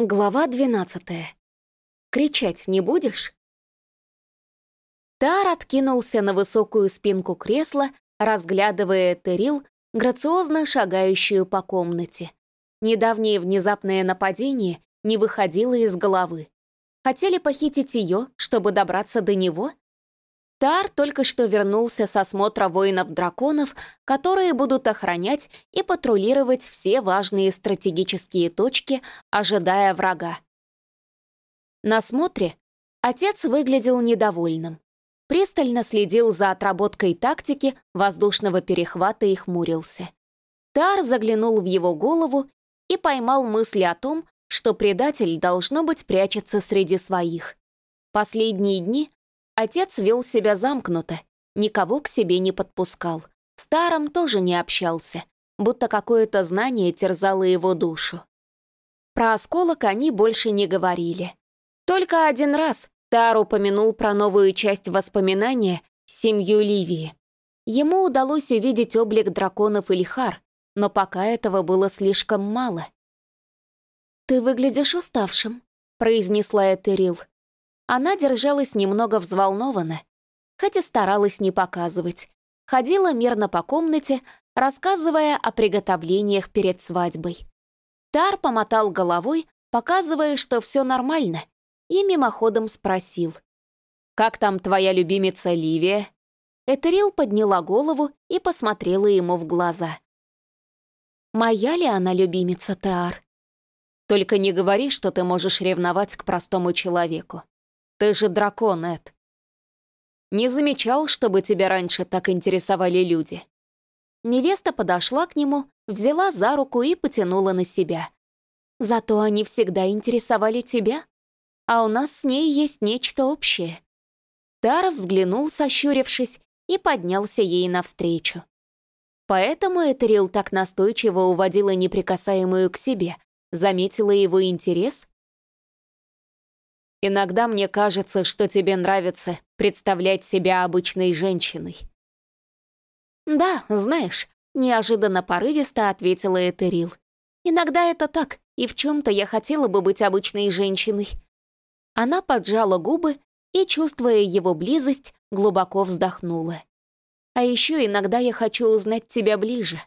Глава 12. Кричать не будешь? Тар откинулся на высокую спинку кресла, разглядывая Терил, грациозно шагающую по комнате. Недавнее внезапное нападение не выходило из головы. Хотели похитить ее, чтобы добраться до него? Тар только что вернулся с осмотра воинов-драконов, которые будут охранять и патрулировать все важные стратегические точки, ожидая врага. На смотре отец выглядел недовольным. Пристально следил за отработкой тактики воздушного перехвата и хмурился. Тар заглянул в его голову и поймал мысли о том, что предатель, должно быть, прячется среди своих. Последние дни Отец вел себя замкнуто, никого к себе не подпускал. Старым тоже не общался, будто какое-то знание терзало его душу. Про осколок они больше не говорили. Только один раз Тар упомянул про новую часть воспоминания семью Ливии. Ему удалось увидеть облик драконов и лихар, но пока этого было слишком мало. «Ты выглядишь уставшим», — произнесла Этерил. Она держалась немного взволнованно, хотя старалась не показывать. Ходила мирно по комнате, рассказывая о приготовлениях перед свадьбой. Тар помотал головой, показывая, что все нормально, и мимоходом спросил. «Как там твоя любимица Ливия?» Этерил подняла голову и посмотрела ему в глаза. «Моя ли она любимица, Таар?» «Только не говори, что ты можешь ревновать к простому человеку. Ты же дракон, Эд. Не замечал, чтобы тебя раньше так интересовали люди. Невеста подошла к нему, взяла за руку и потянула на себя. Зато они всегда интересовали тебя, а у нас с ней есть нечто общее. Тара взглянул, сощурившись, и поднялся ей навстречу. Поэтому Этерил так настойчиво уводила неприкасаемую к себе, заметила его интерес Иногда мне кажется, что тебе нравится представлять себя обычной женщиной». «Да, знаешь», — неожиданно порывисто ответила Этерил. «Иногда это так, и в чем-то я хотела бы быть обычной женщиной». Она поджала губы и, чувствуя его близость, глубоко вздохнула. «А еще иногда я хочу узнать тебя ближе.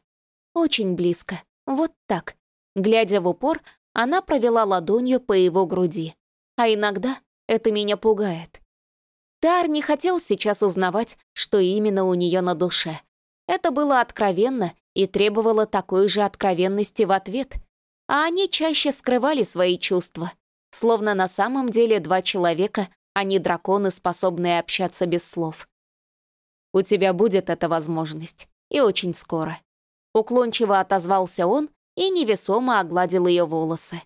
Очень близко. Вот так». Глядя в упор, она провела ладонью по его груди а иногда это меня пугает. Тар не хотел сейчас узнавать, что именно у нее на душе. Это было откровенно и требовало такой же откровенности в ответ, а они чаще скрывали свои чувства, словно на самом деле два человека, а не драконы, способные общаться без слов. «У тебя будет эта возможность, и очень скоро». Уклончиво отозвался он и невесомо огладил ее волосы.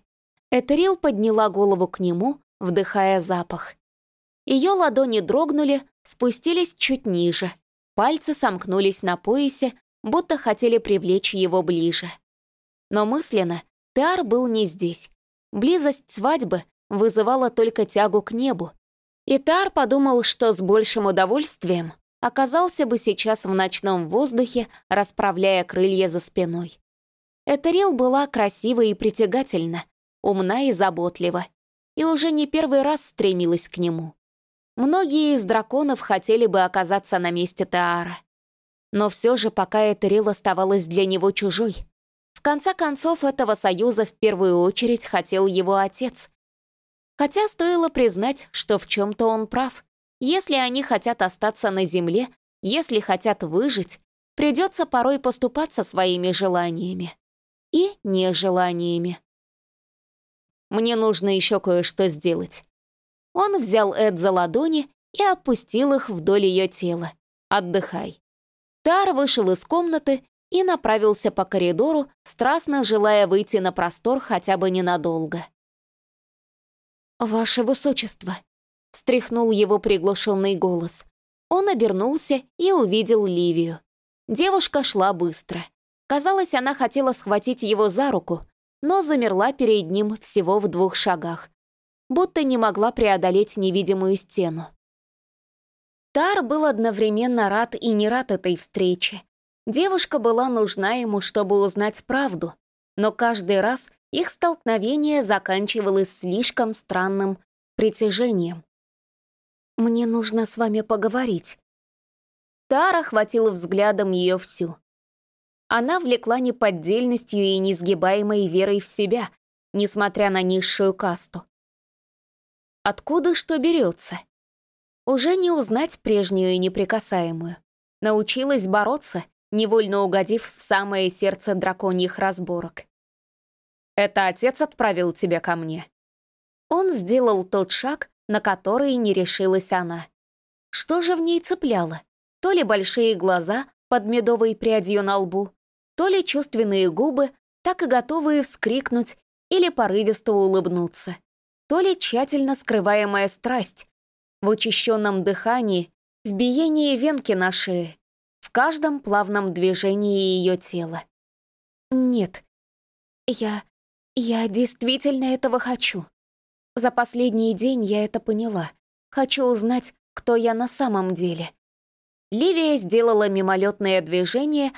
Этерил подняла голову к нему, вдыхая запах. Ее ладони дрогнули, спустились чуть ниже. Пальцы сомкнулись на поясе, будто хотели привлечь его ближе. Но мысленно Теар был не здесь. Близость свадьбы вызывала только тягу к небу. И Теар подумал, что с большим удовольствием оказался бы сейчас в ночном воздухе, расправляя крылья за спиной. Этерил была красива и притягательна, умна и заботлива, и уже не первый раз стремилась к нему. Многие из драконов хотели бы оказаться на месте Теара. Но все же пока Этерил оставалась для него чужой. В конце концов, этого союза в первую очередь хотел его отец. Хотя стоило признать, что в чем-то он прав. Если они хотят остаться на земле, если хотят выжить, придется порой поступаться своими желаниями. И нежеланиями. Мне нужно еще кое-что сделать». Он взял Эд за ладони и опустил их вдоль ее тела. «Отдыхай». Тар вышел из комнаты и направился по коридору, страстно желая выйти на простор хотя бы ненадолго. «Ваше Высочество!» — встряхнул его приглушенный голос. Он обернулся и увидел Ливию. Девушка шла быстро. Казалось, она хотела схватить его за руку, но замерла перед ним всего в двух шагах, будто не могла преодолеть невидимую стену. Тар был одновременно рад и не рад этой встрече. Девушка была нужна ему, чтобы узнать правду, но каждый раз их столкновение заканчивалось слишком странным притяжением. «Мне нужно с вами поговорить». Тара хватила взглядом ее всю. Она влекла неподдельностью и несгибаемой верой в себя, несмотря на низшую касту. Откуда что берется? Уже не узнать прежнюю и неприкасаемую. Научилась бороться, невольно угодив в самое сердце драконьих разборок. «Это отец отправил тебя ко мне?» Он сделал тот шаг, на который не решилась она. Что же в ней цепляло? То ли большие глаза под медовой прядью на лбу, то ли чувственные губы, так и готовые вскрикнуть или порывисто улыбнуться, то ли тщательно скрываемая страсть в учащенном дыхании, в биении венки на шее, в каждом плавном движении ее тела. Нет, я... я действительно этого хочу. За последний день я это поняла. Хочу узнать, кто я на самом деле. Ливия сделала мимолетное движение,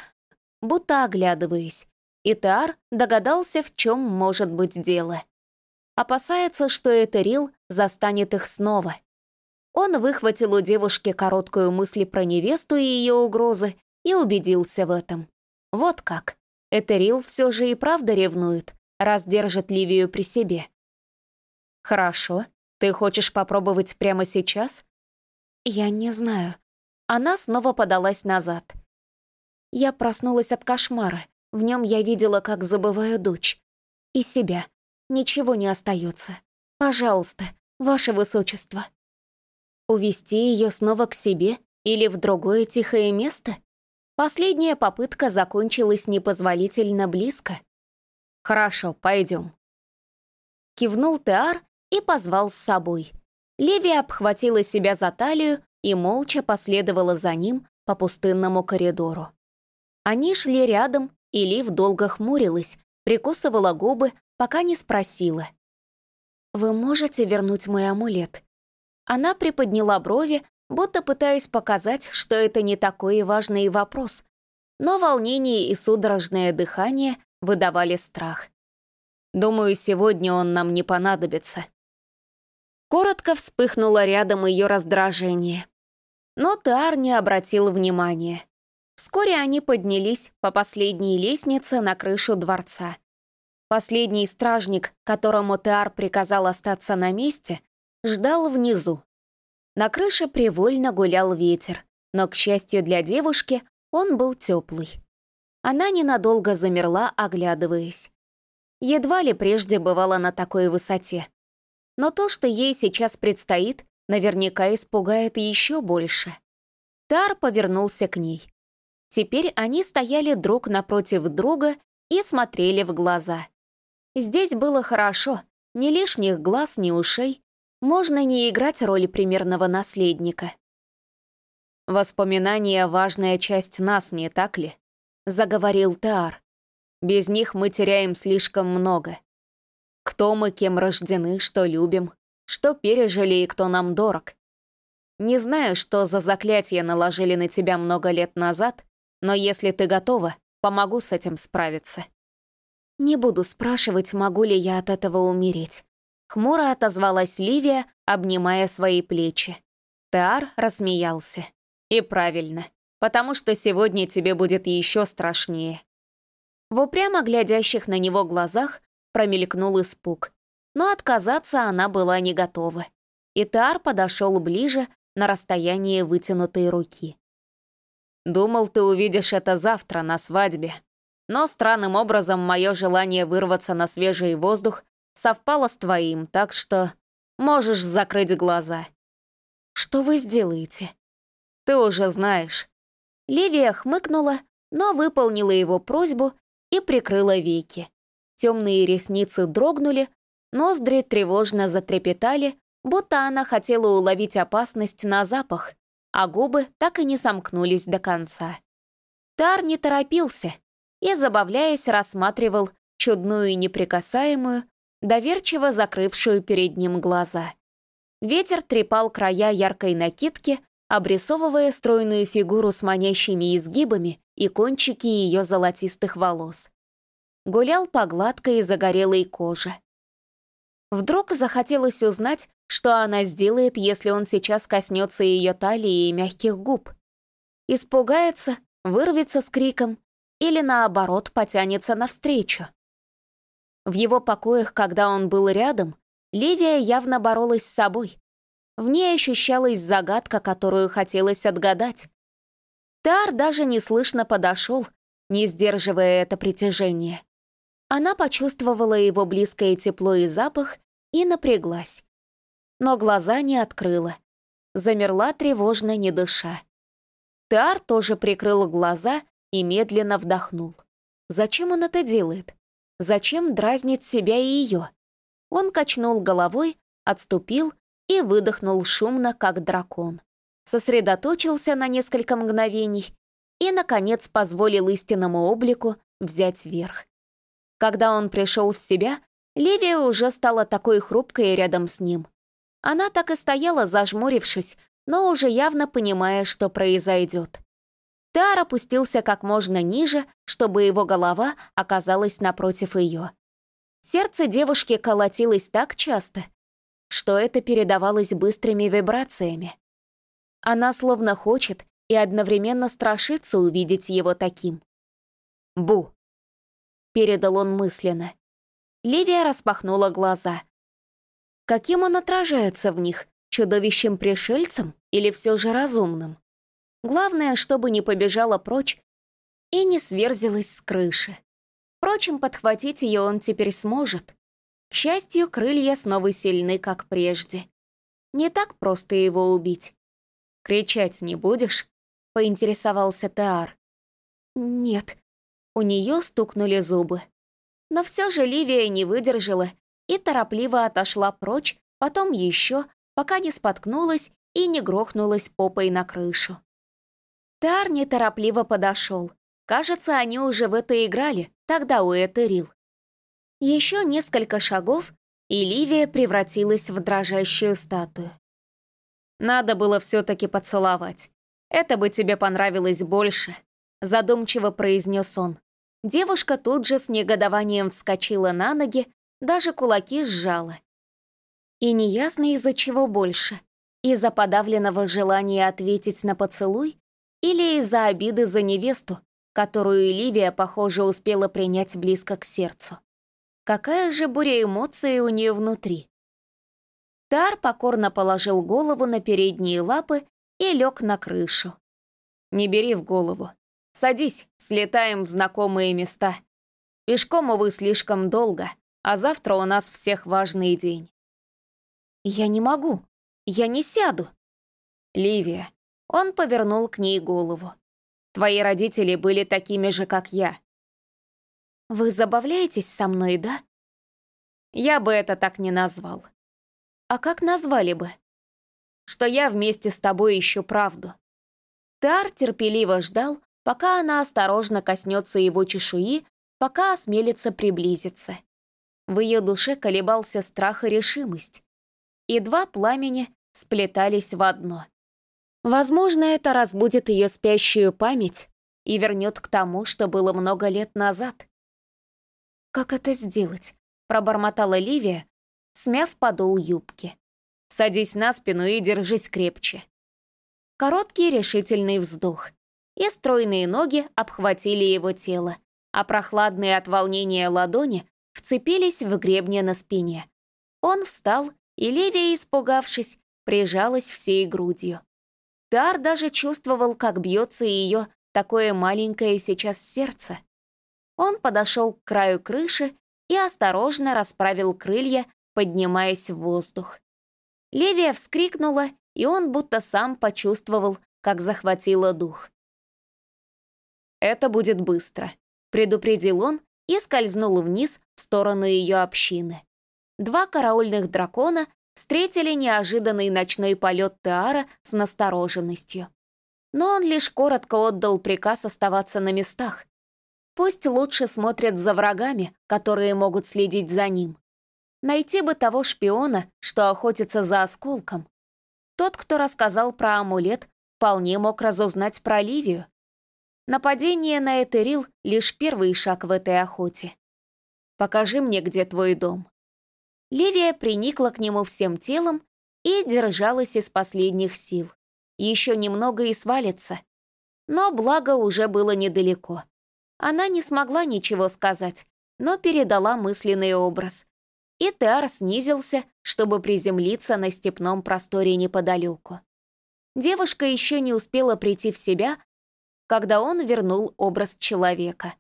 будто оглядываясь, и догадался, в чем может быть дело. Опасается, что Этерил застанет их снова. Он выхватил у девушки короткую мысль про невесту и ее угрозы и убедился в этом. Вот как. Этерил все же и правда ревнует, раз держит Ливию при себе. «Хорошо. Ты хочешь попробовать прямо сейчас?» «Я не знаю». Она снова подалась назад. Я проснулась от кошмара. В нем я видела, как забываю дочь. И себя. Ничего не остается. Пожалуйста, ваше высочество. Увести ее снова к себе или в другое тихое место? Последняя попытка закончилась непозволительно близко. «Хорошо, пойдем. Кивнул Теар и позвал с собой. Леви обхватила себя за талию и молча последовала за ним по пустынному коридору. Они шли рядом, и Лив долго хмурилась, прикусывала губы, пока не спросила. «Вы можете вернуть мой амулет?» Она приподняла брови, будто пытаясь показать, что это не такой важный вопрос, но волнение и судорожное дыхание выдавали страх. «Думаю, сегодня он нам не понадобится», Коротко вспыхнуло рядом ее раздражение. Но Тар не обратил внимания. Вскоре они поднялись по последней лестнице на крышу дворца. Последний стражник, которому Теар приказал остаться на месте, ждал внизу. На крыше привольно гулял ветер, но, к счастью для девушки, он был теплый. Она ненадолго замерла, оглядываясь. Едва ли прежде бывала на такой высоте но то, что ей сейчас предстоит, наверняка испугает еще больше. Тар повернулся к ней. Теперь они стояли друг напротив друга и смотрели в глаза. Здесь было хорошо, ни лишних глаз, ни ушей. Можно не играть роль примерного наследника. «Воспоминания — важная часть нас, не так ли?» — заговорил Таар. «Без них мы теряем слишком много. Кто мы, кем рождены, что любим, что пережили и кто нам дорог. Не знаю, что за заклятие наложили на тебя много лет назад, но если ты готова, помогу с этим справиться. Не буду спрашивать, могу ли я от этого умереть. Хмуро отозвалась Ливия, обнимая свои плечи. Теар рассмеялся. И правильно, потому что сегодня тебе будет еще страшнее. В упрямо глядящих на него глазах промелькнул испуг. Но отказаться она была не готова. И Тар подошел ближе на расстояние вытянутой руки. «Думал, ты увидишь это завтра на свадьбе. Но странным образом мое желание вырваться на свежий воздух совпало с твоим, так что можешь закрыть глаза». «Что вы сделаете?» «Ты уже знаешь». Ливия хмыкнула, но выполнила его просьбу и прикрыла веки. Темные ресницы дрогнули, ноздри тревожно затрепетали, будто она хотела уловить опасность на запах, а губы так и не сомкнулись до конца. Тар не торопился и, забавляясь, рассматривал чудную и неприкасаемую, доверчиво закрывшую перед ним глаза. Ветер трепал края яркой накидки, обрисовывая стройную фигуру с манящими изгибами и кончики ее золотистых волос. гулял по гладкой и загорелой коже. Вдруг захотелось узнать, что она сделает, если он сейчас коснется ее талии и мягких губ. Испугается, вырвется с криком или, наоборот, потянется навстречу. В его покоях, когда он был рядом, Ливия явно боролась с собой. В ней ощущалась загадка, которую хотелось отгадать. Тар даже неслышно подошел, не сдерживая это притяжение. Она почувствовала его близкое тепло и запах и напряглась. Но глаза не открыла. Замерла тревожно, не дыша. Тар тоже прикрыл глаза и медленно вдохнул. Зачем он это делает? Зачем дразнит себя и ее? Он качнул головой, отступил и выдохнул шумно, как дракон. Сосредоточился на несколько мгновений и, наконец, позволил истинному облику взять верх. Когда он пришел в себя, Ливия уже стала такой хрупкой рядом с ним. Она так и стояла, зажмурившись, но уже явно понимая, что произойдет. Тар опустился как можно ниже, чтобы его голова оказалась напротив ее. Сердце девушки колотилось так часто, что это передавалось быстрыми вибрациями. Она словно хочет и одновременно страшится увидеть его таким. «Бу», — передал он мысленно. Ливия распахнула глаза. Каким он отражается в них? Чудовищем-пришельцем или все же разумным? Главное, чтобы не побежала прочь и не сверзилась с крыши. Впрочем, подхватить ее он теперь сможет. К счастью, крылья снова сильны, как прежде. Не так просто его убить. «Кричать не будешь?» — поинтересовался Теар. «Нет». У нее стукнули зубы. Но все же Ливия не выдержала и торопливо отошла прочь, потом еще, пока не споткнулась и не грохнулась попой на крышу. Тар неторопливо подошел. Кажется, они уже в это играли, тогда у Этерил. Еще несколько шагов, и Ливия превратилась в дрожащую статую. «Надо было все-таки поцеловать. Это бы тебе понравилось больше», — задумчиво произнес он. Девушка тут же с негодованием вскочила на ноги, даже кулаки сжала. И неясно из-за чего больше. Из-за подавленного желания ответить на поцелуй или из-за обиды за невесту, которую Ливия, похоже, успела принять близко к сердцу. Какая же буря эмоций у нее внутри. Тар покорно положил голову на передние лапы и лег на крышу. «Не бери в голову. Садись, слетаем в знакомые места. Пешком, увы, слишком долго, а завтра у нас всех важный день». «Я не могу. Я не сяду». «Ливия». Он повернул к ней голову. «Твои родители были такими же, как я». «Вы забавляетесь со мной, да?» «Я бы это так не назвал». «А как назвали бы?» «Что я вместе с тобой ищу правду». Тар терпеливо ждал, пока она осторожно коснется его чешуи, пока осмелится приблизиться. В ее душе колебался страх и решимость. И два пламени сплетались в одно. Возможно, это разбудит ее спящую память и вернет к тому, что было много лет назад. «Как это сделать?» — пробормотала Ливия, смяв подол юбки. «Садись на спину и держись крепче». Короткий решительный вздох и стройные ноги обхватили его тело, а прохладные от волнения ладони вцепились в гребне на спине. Он встал, и Левия, испугавшись, прижалась всей грудью. Тар даже чувствовал, как бьется ее такое маленькое сейчас сердце. Он подошел к краю крыши и осторожно расправил крылья, поднимаясь в воздух. Левия вскрикнула, и он будто сам почувствовал, как захватило дух. «Это будет быстро», — предупредил он и скользнул вниз в сторону ее общины. Два караульных дракона встретили неожиданный ночной полет Теара с настороженностью. Но он лишь коротко отдал приказ оставаться на местах. Пусть лучше смотрят за врагами, которые могут следить за ним. Найти бы того шпиона, что охотится за осколком. Тот, кто рассказал про амулет, вполне мог разузнать про Ливию. Нападение на Этерил — лишь первый шаг в этой охоте. покажи мне, где твой дом». Ливия приникла к нему всем телом и держалась из последних сил. Еще немного и свалится. Но благо уже было недалеко. Она не смогла ничего сказать, но передала мысленный образ. И Теар снизился, чтобы приземлиться на степном просторе неподалеку. Девушка еще не успела прийти в себя, когда он вернул образ человека.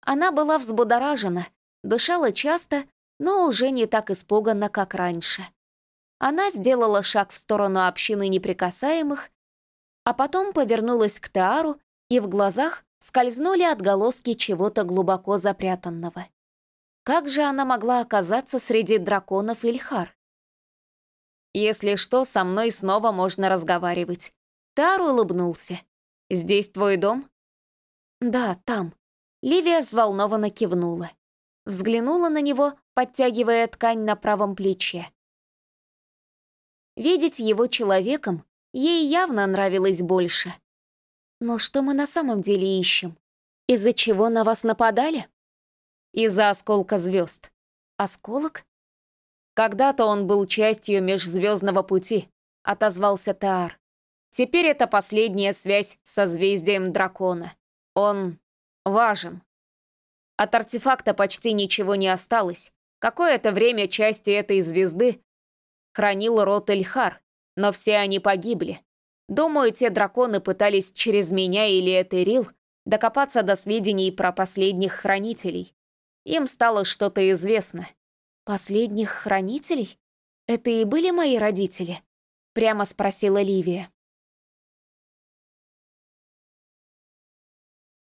Она была взбудоражена, дышала часто, но уже не так испуганно, как раньше. Она сделала шаг в сторону общины неприкасаемых, а потом повернулась к Теару, и в глазах скользнули отголоски чего-то глубоко запрятанного. Как же она могла оказаться среди драконов Ильхар? «Если что, со мной снова можно разговаривать». Тар улыбнулся. «Здесь твой дом?» «Да, там». Ливия взволнованно кивнула. Взглянула на него, подтягивая ткань на правом плече. Видеть его человеком ей явно нравилось больше. Но что мы на самом деле ищем? Из-за чего на вас нападали? Из-за осколка звезд. Осколок? Когда-то он был частью межзвездного пути, отозвался Таар. Теперь это последняя связь с созвездием дракона. Он важен. От артефакта почти ничего не осталось. Какое-то время части этой звезды хранил род Эльхар, но все они погибли. Думаю, те драконы пытались через меня или Этерил докопаться до сведений про последних хранителей. Им стало что-то известно. «Последних хранителей? Это и были мои родители?» Прямо спросила Ливия.